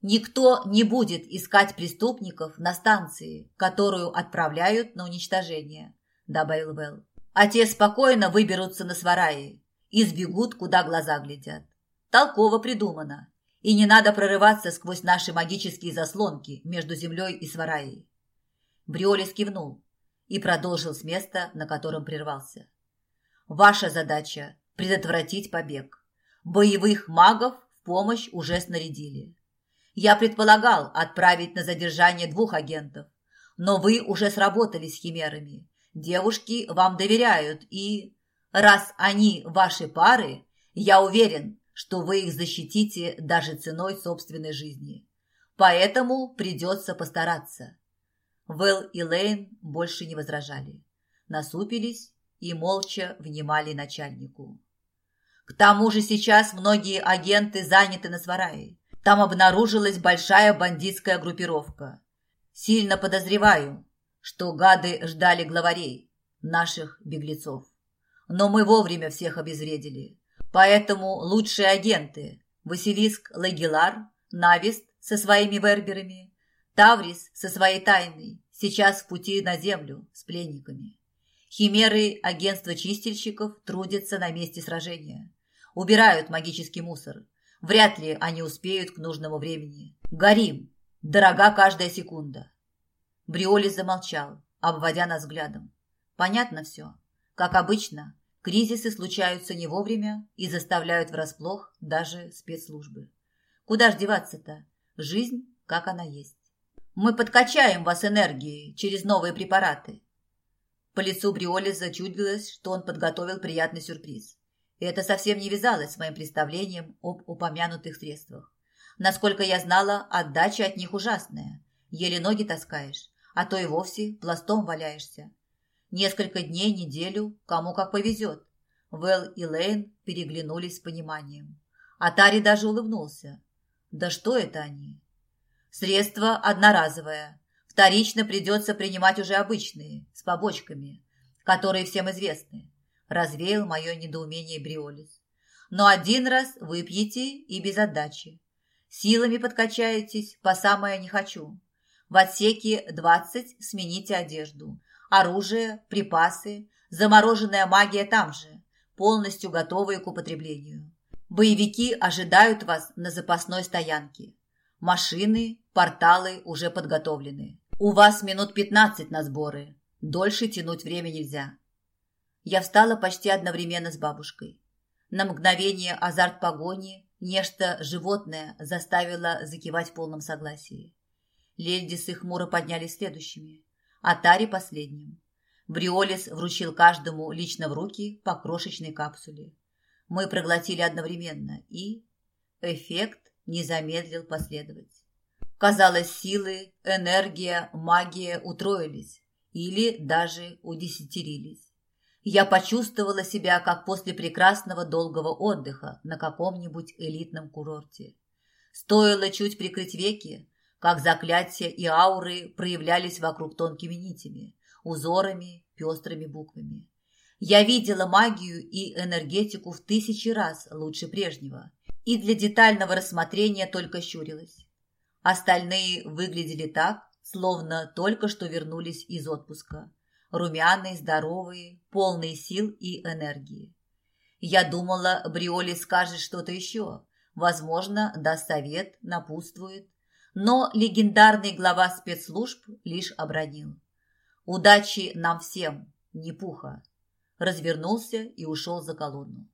Никто не будет искать преступников на станции, которую отправляют на уничтожение, добавил Вэл. А те спокойно выберутся на свараи и сбегут, куда глаза глядят. Толково придумано. И не надо прорываться сквозь наши магические заслонки между землей и свараей. Бриолис кивнул и продолжил с места, на котором прервался. Ваша задача – предотвратить побег. Боевых магов в помощь уже снарядили. Я предполагал отправить на задержание двух агентов, но вы уже сработали с химерами. Девушки вам доверяют, и раз они ваши пары, я уверен, что вы их защитите даже ценой собственной жизни. Поэтому придется постараться. Вэл и Лейн больше не возражали. Насупились и молча внимали начальнику. К тому же сейчас многие агенты заняты на Сварае. Там обнаружилась большая бандитская группировка. Сильно подозреваю, что гады ждали главарей, наших беглецов. Но мы вовремя всех обезвредили. Поэтому лучшие агенты – Василиск Лагилар, Навист со своими верберами, Таврис со своей тайной, сейчас в пути на землю с пленниками. Химеры агентства чистильщиков трудятся на месте сражения. Убирают магический мусор. Вряд ли они успеют к нужному времени. Горим. Дорога каждая секунда. Бриолис замолчал, обводя нас взглядом. Понятно все. Как обычно, кризисы случаются не вовремя и заставляют врасплох даже спецслужбы. Куда ж деваться-то? Жизнь, как она есть. Мы подкачаем вас энергией через новые препараты. По лицу Бриолиза чудилось, что он подготовил приятный сюрприз. И это совсем не вязалось с моим представлением об упомянутых средствах. Насколько я знала, отдача от них ужасная. Еле ноги таскаешь, а то и вовсе пластом валяешься. Несколько дней, неделю, кому как повезет. Вэл и Лейн переглянулись с пониманием. А Тари даже улыбнулся. Да что это они? Средство одноразовое. Вторично придется принимать уже обычные, с побочками, которые всем известны развеял мое недоумение Бриолис. Но один раз выпьете и без отдачи. Силами подкачаетесь по самое не хочу. В отсеке 20 смените одежду. Оружие, припасы, замороженная магия там же, полностью готовые к употреблению. Боевики ожидают вас на запасной стоянке. Машины, порталы уже подготовлены. У вас минут 15 на сборы. Дольше тянуть время нельзя. Я встала почти одновременно с бабушкой. На мгновение азарт погони, нечто животное заставило закивать в полном согласии. Лельдисы хмуро поднялись следующими, а Тари последним. Бриолис вручил каждому лично в руки по крошечной капсуле. Мы проглотили одновременно, и эффект не замедлил последовать. Казалось, силы, энергия, магия утроились или даже удесятерились. Я почувствовала себя, как после прекрасного долгого отдыха на каком-нибудь элитном курорте. Стоило чуть прикрыть веки, как заклятия и ауры проявлялись вокруг тонкими нитями, узорами, пестрыми буквами. Я видела магию и энергетику в тысячи раз лучше прежнего и для детального рассмотрения только щурилась. Остальные выглядели так, словно только что вернулись из отпуска. Румяные, здоровые, полные сил и энергии. Я думала, Бриоли скажет что-то еще. Возможно, даст совет, напутствует. Но легендарный глава спецслужб лишь обронил. «Удачи нам всем, не пуха!» Развернулся и ушел за колонну.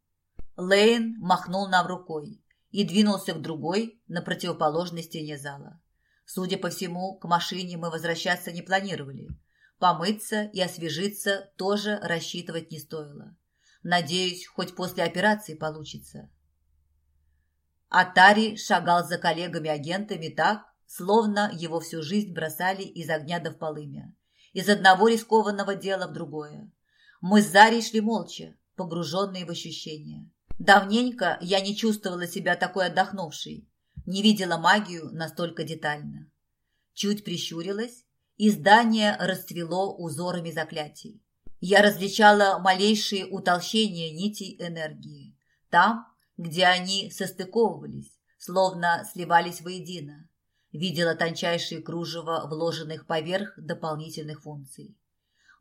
Лейн махнул нам рукой и двинулся к другой, на противоположной стене зала. Судя по всему, к машине мы возвращаться не планировали. Помыться и освежиться тоже рассчитывать не стоило. Надеюсь, хоть после операции получится. Атари шагал за коллегами-агентами так, словно его всю жизнь бросали из огня до вполымя, из одного рискованного дела в другое. Мы с Зарей шли молча, погруженные в ощущения. Давненько я не чувствовала себя такой отдохнувшей, не видела магию настолько детально. Чуть прищурилась, и здание расцвело узорами заклятий. Я различала малейшие утолщения нитей энергии. Там, где они состыковывались, словно сливались воедино. Видела тончайшие кружева, вложенных поверх дополнительных функций.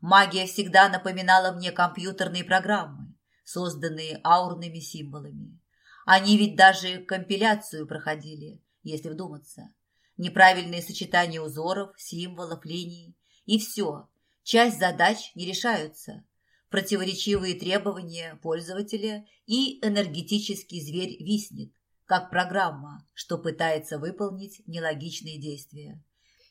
Магия всегда напоминала мне компьютерные программы, созданные аурными символами. Они ведь даже компиляцию проходили, если вдуматься. Неправильные сочетания узоров, символов, линий. И все. Часть задач не решаются. Противоречивые требования пользователя и энергетический зверь виснет, как программа, что пытается выполнить нелогичные действия.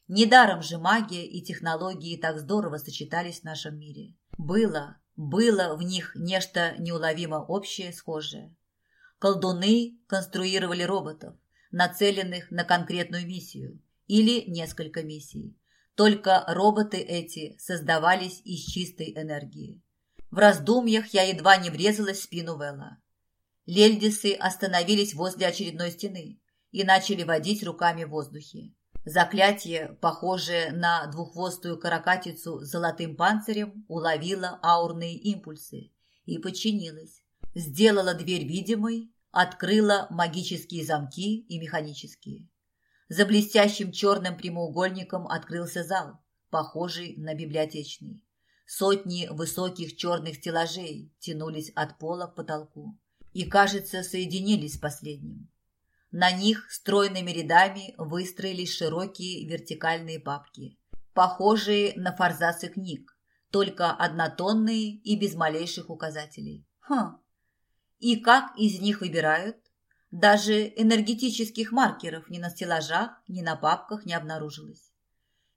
Недаром же магия и технологии так здорово сочетались в нашем мире. Было, было в них нечто неуловимо общее, схожее. Колдуны конструировали роботов, нацеленных на конкретную миссию или несколько миссий. Только роботы эти создавались из чистой энергии. В раздумьях я едва не врезалась в спину Вэлла. Лельдисы остановились возле очередной стены и начали водить руками в воздухе. Заклятие, похожее на двуххвостую каракатицу с золотым панцирем, уловило аурные импульсы и подчинилось. Сделала дверь видимой, открыла магические замки и механические. За блестящим черным прямоугольником открылся зал, похожий на библиотечный. Сотни высоких черных стеллажей тянулись от пола к потолку и, кажется, соединились с последним. На них стройными рядами выстроились широкие вертикальные папки, похожие на форзасы книг, только однотонные и без малейших указателей. Хм. И как из них выбирают? Даже энергетических маркеров ни на стеллажах, ни на папках не обнаружилось.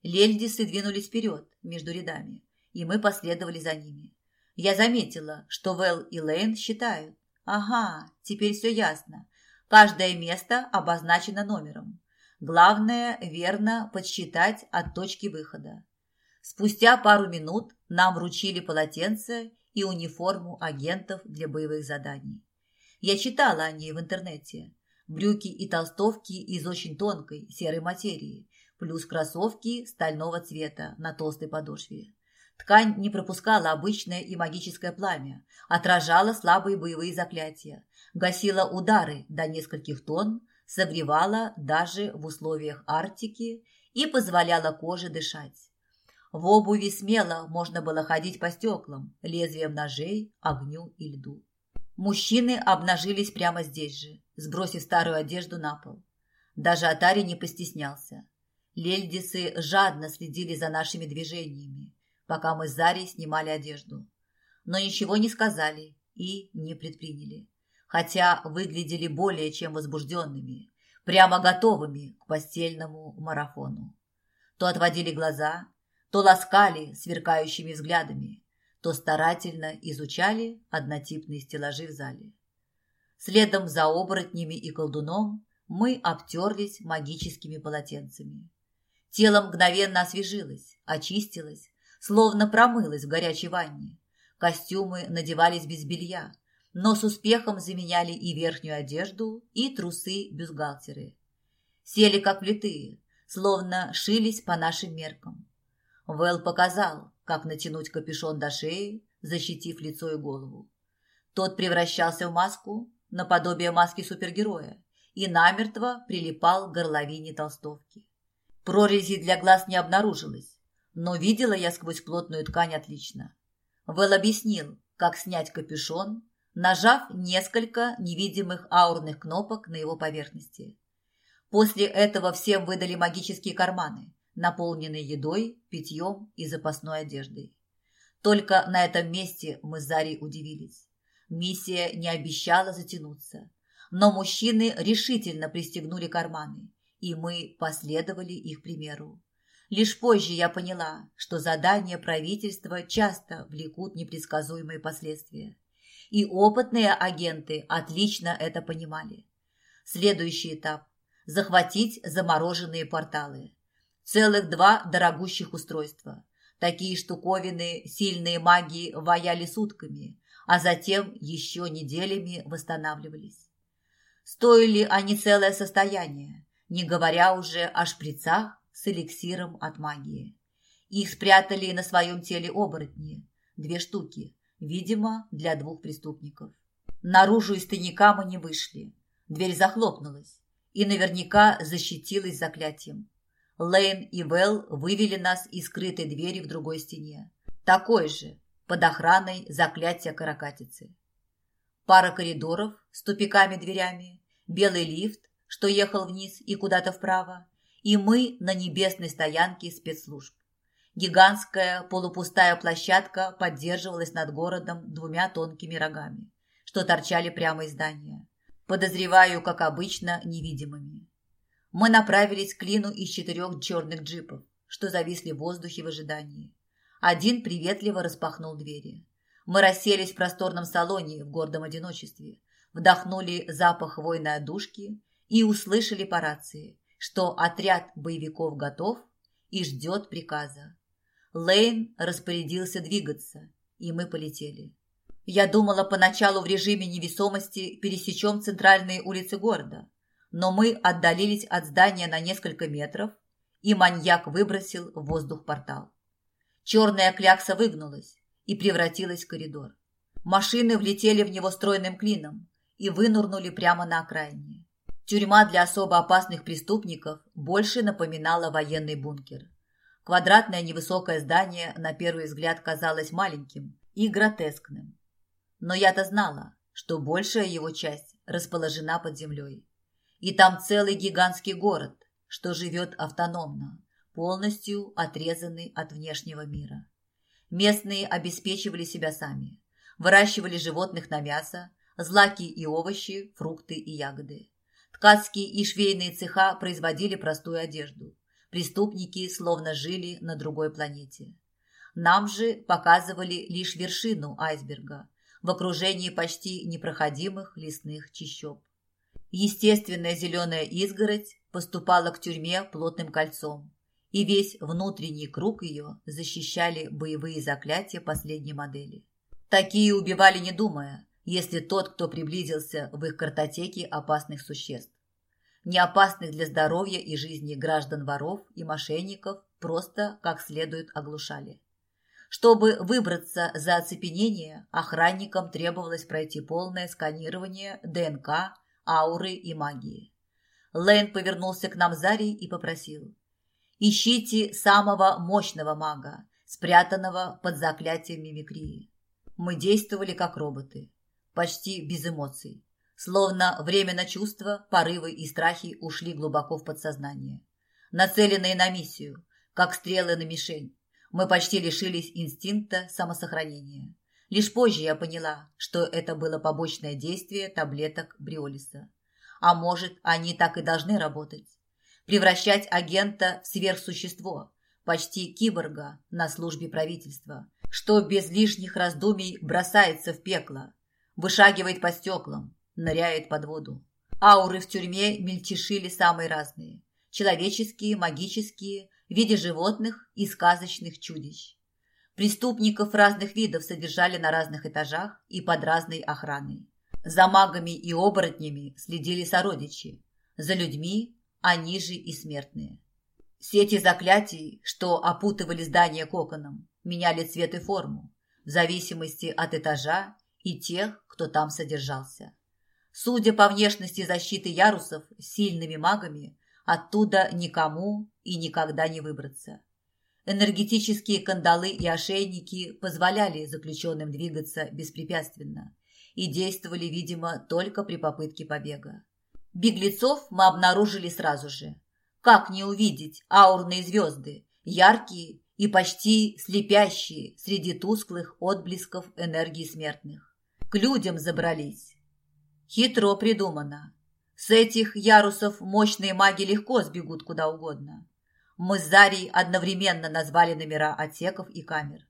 Лельдисы двинулись вперед между рядами, и мы последовали за ними. Я заметила, что Вэл и Лейн считают. Ага, теперь все ясно. Каждое место обозначено номером. Главное – верно подсчитать от точки выхода. Спустя пару минут нам вручили полотенце и униформу агентов для боевых заданий. Я читала о ней в интернете. Брюки и толстовки из очень тонкой серой материи, плюс кроссовки стального цвета на толстой подошве. Ткань не пропускала обычное и магическое пламя, отражала слабые боевые заклятия, гасила удары до нескольких тонн, согревала даже в условиях Арктики и позволяла коже дышать. В обуви смело можно было ходить по стеклам, лезвием ножей, огню и льду. Мужчины обнажились прямо здесь же, сбросив старую одежду на пол. Даже Атари не постеснялся. Лельдисы жадно следили за нашими движениями, пока мы с Зарей снимали одежду. Но ничего не сказали и не предприняли хотя выглядели более чем возбужденными, прямо готовыми к постельному марафону. То отводили глаза, то ласкали сверкающими взглядами, то старательно изучали однотипные стеллажи в зале. Следом за оборотнями и колдуном мы обтерлись магическими полотенцами. Тело мгновенно освежилось, очистилось, словно промылось в горячей ванне. Костюмы надевались без белья, но с успехом заменяли и верхнюю одежду, и трусы-бюстгальтеры. Сели как влитые, словно шились по нашим меркам. Вэл показал, как натянуть капюшон до шеи, защитив лицо и голову. Тот превращался в маску, наподобие маски супергероя, и намертво прилипал к горловине толстовки. Прорези для глаз не обнаружилось, но видела я сквозь плотную ткань отлично. Вэл объяснил, как снять капюшон, нажав несколько невидимых аурных кнопок на его поверхности. После этого всем выдали магические карманы, наполненные едой, питьем и запасной одеждой. Только на этом месте мы с Зарей удивились. Миссия не обещала затянуться, но мужчины решительно пристегнули карманы, и мы последовали их примеру. Лишь позже я поняла, что задания правительства часто влекут непредсказуемые последствия. И опытные агенты отлично это понимали. Следующий этап – захватить замороженные порталы. Целых два дорогущих устройства. Такие штуковины сильные маги ваяли сутками, а затем еще неделями восстанавливались. Стоили они целое состояние, не говоря уже о шприцах с эликсиром от магии. Их спрятали на своем теле оборотни, две штуки, видимо, для двух преступников. Наружу из тайника мы не вышли. Дверь захлопнулась и наверняка защитилась заклятием. Лейн и Вэл вывели нас из скрытой двери в другой стене. Такой же, под охраной заклятия каракатицы. Пара коридоров с тупиками-дверями, белый лифт, что ехал вниз и куда-то вправо, и мы на небесной стоянке спецслужб. Гигантская полупустая площадка поддерживалась над городом двумя тонкими рогами, что торчали прямо из здания. Подозреваю, как обычно, невидимыми. Мы направились к клину из четырех черных джипов, что зависли в воздухе в ожидании. Один приветливо распахнул двери. Мы расселись в просторном салоне в гордом одиночестве, вдохнули запах хвойной одушки и услышали по рации, что отряд боевиков готов и ждет приказа. Лейн распорядился двигаться, и мы полетели. Я думала поначалу в режиме невесомости пересечем центральные улицы города, но мы отдалились от здания на несколько метров, и маньяк выбросил в воздух портал. Черная клякса выгнулась и превратилась в коридор. Машины влетели в него стройным клином и вынурнули прямо на окраине. Тюрьма для особо опасных преступников больше напоминала военный бункер. Квадратное невысокое здание на первый взгляд казалось маленьким и гротескным. Но я-то знала, что большая его часть расположена под землей. И там целый гигантский город, что живет автономно, полностью отрезанный от внешнего мира. Местные обеспечивали себя сами, выращивали животных на мясо, злаки и овощи, фрукты и ягоды. Ткацкие и швейные цеха производили простую одежду. Преступники словно жили на другой планете. Нам же показывали лишь вершину айсберга в окружении почти непроходимых лесных чащоб. Естественная зеленая изгородь поступала к тюрьме плотным кольцом, и весь внутренний круг ее защищали боевые заклятия последней модели. Такие убивали не думая, если тот, кто приблизился в их картотеке опасных существ. Не опасных для здоровья и жизни граждан воров и мошенников просто как следует оглушали. Чтобы выбраться за оцепенение, охранникам требовалось пройти полное сканирование ДНК, ауры и магии. Лэйн повернулся к нам Зарей и попросил. «Ищите самого мощного мага, спрятанного под заклятием мимикрии». Мы действовали как роботы почти без эмоций. Словно время на чувства, порывы и страхи ушли глубоко в подсознание. Нацеленные на миссию, как стрелы на мишень, мы почти лишились инстинкта самосохранения. Лишь позже я поняла, что это было побочное действие таблеток Бриолиса. А может, они так и должны работать. Превращать агента в сверхсущество, почти киборга на службе правительства, что без лишних раздумий бросается в пекло, вышагивает по стеклам, ныряет под воду. Ауры в тюрьме мельтешили самые разные. Человеческие, магические, в виде животных и сказочных чудищ. Преступников разных видов содержали на разных этажах и под разной охраной. За магами и оборотнями следили сородичи. За людьми они же и смертные. Сети заклятий, что опутывали здание коконом, меняли цвет и форму в зависимости от этажа и тех, кто там содержался. Судя по внешности защиты ярусов сильными магами, оттуда никому и никогда не выбраться. Энергетические кандалы и ошейники позволяли заключенным двигаться беспрепятственно и действовали, видимо, только при попытке побега. Беглецов мы обнаружили сразу же. Как не увидеть аурные звезды, яркие и почти слепящие среди тусклых отблесков энергии смертных? К людям забрались. Хитро придумано. С этих ярусов мощные маги легко сбегут куда угодно. Мы с Зарей одновременно назвали номера отсеков и камер.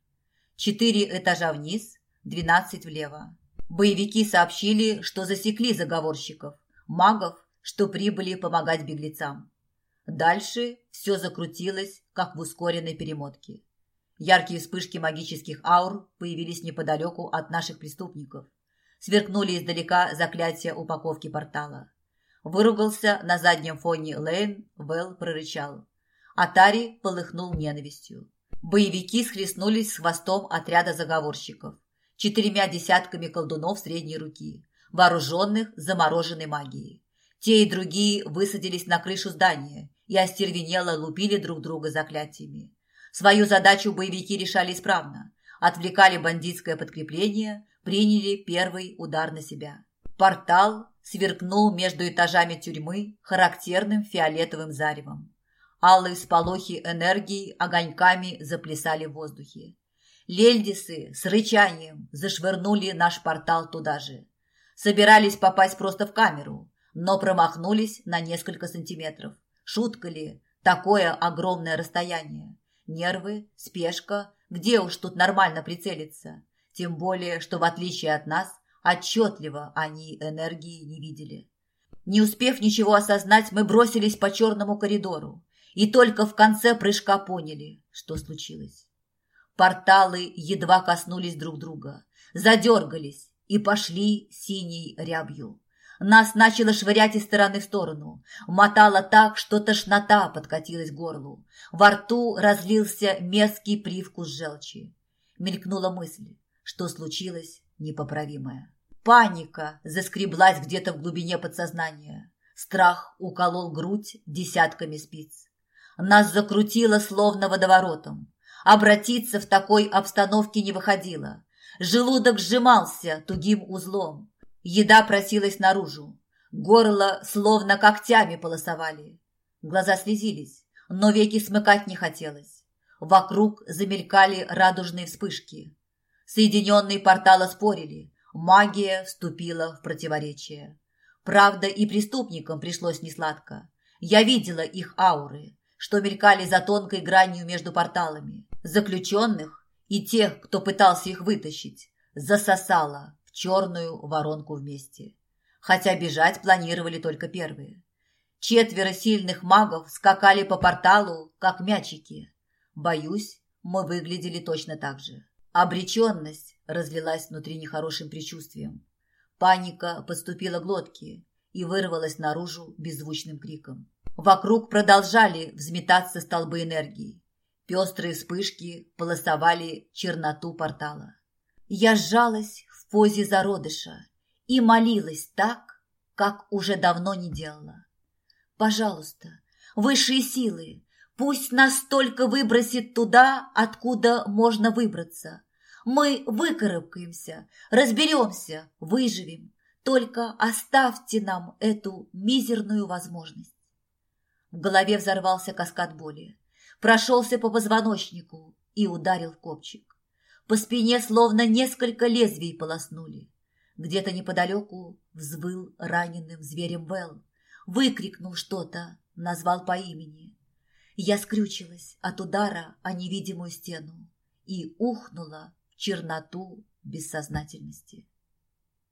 Четыре этажа вниз, двенадцать влево. Боевики сообщили, что засекли заговорщиков, магов, что прибыли помогать беглецам. Дальше все закрутилось, как в ускоренной перемотке. Яркие вспышки магических аур появились неподалеку от наших преступников. Сверкнули издалека заклятия упаковки портала. Выругался на заднем фоне Лейн, Вэл прорычал. Атари полыхнул ненавистью. Боевики схлестнулись с хвостом отряда заговорщиков, четырьмя десятками колдунов средней руки, вооруженных замороженной магией. Те и другие высадились на крышу здания и остервенело лупили друг друга заклятиями. Свою задачу боевики решали исправно, отвлекали бандитское подкрепление, приняли первый удар на себя. Портал сверкнул между этажами тюрьмы характерным фиолетовым заревом. Алые сполохи энергии огоньками заплясали в воздухе. Лельдисы с рычанием зашвырнули наш портал туда же. Собирались попасть просто в камеру, но промахнулись на несколько сантиметров. Шутка ли? Такое огромное расстояние. Нервы, спешка. Где уж тут нормально прицелиться? Тем более, что в отличие от нас, отчетливо они энергии не видели. Не успев ничего осознать, мы бросились по черному коридору и только в конце прыжка поняли, что случилось. Порталы едва коснулись друг друга, задергались и пошли синей рябью. Нас начало швырять из стороны в сторону. Мотало так, что тошнота подкатилась к горлу. Во рту разлился мерзкий привкус желчи. Мелькнула мысль, что случилось непоправимое. Паника заскреблась где-то в глубине подсознания. Страх уколол грудь десятками спиц. Нас закрутило словно водоворотом. Обратиться в такой обстановке не выходило. Желудок сжимался тугим узлом. Еда просилась наружу. Горло словно когтями полосовали. Глаза слезились, но веки смыкать не хотелось. Вокруг замелькали радужные вспышки. Соединенные порталы спорили. Магия вступила в противоречие. Правда, и преступникам пришлось несладко. Я видела их ауры что мелькали за тонкой гранью между порталами. Заключенных и тех, кто пытался их вытащить, засосало черную воронку вместе. Хотя бежать планировали только первые. Четверо сильных магов скакали по порталу, как мячики. Боюсь, мы выглядели точно так же. Обреченность разлилась внутри нехорошим предчувствием. Паника подступила к глотке и вырвалась наружу беззвучным криком. Вокруг продолжали взметаться столбы энергии. Пестрые вспышки полосовали черноту портала. Я сжалась позе зародыша и молилась так, как уже давно не делала. «Пожалуйста, высшие силы, пусть нас только выбросит туда, откуда можно выбраться. Мы выкарабкаемся, разберемся, выживем. Только оставьте нам эту мизерную возможность». В голове взорвался каскад боли. Прошелся по позвоночнику и ударил в копчик. По спине словно несколько лезвий полоснули. Где-то неподалеку взвыл раненым зверем Вэл. Выкрикнул что-то, назвал по имени. Я скрючилась от удара о невидимую стену и ухнула в черноту бессознательности.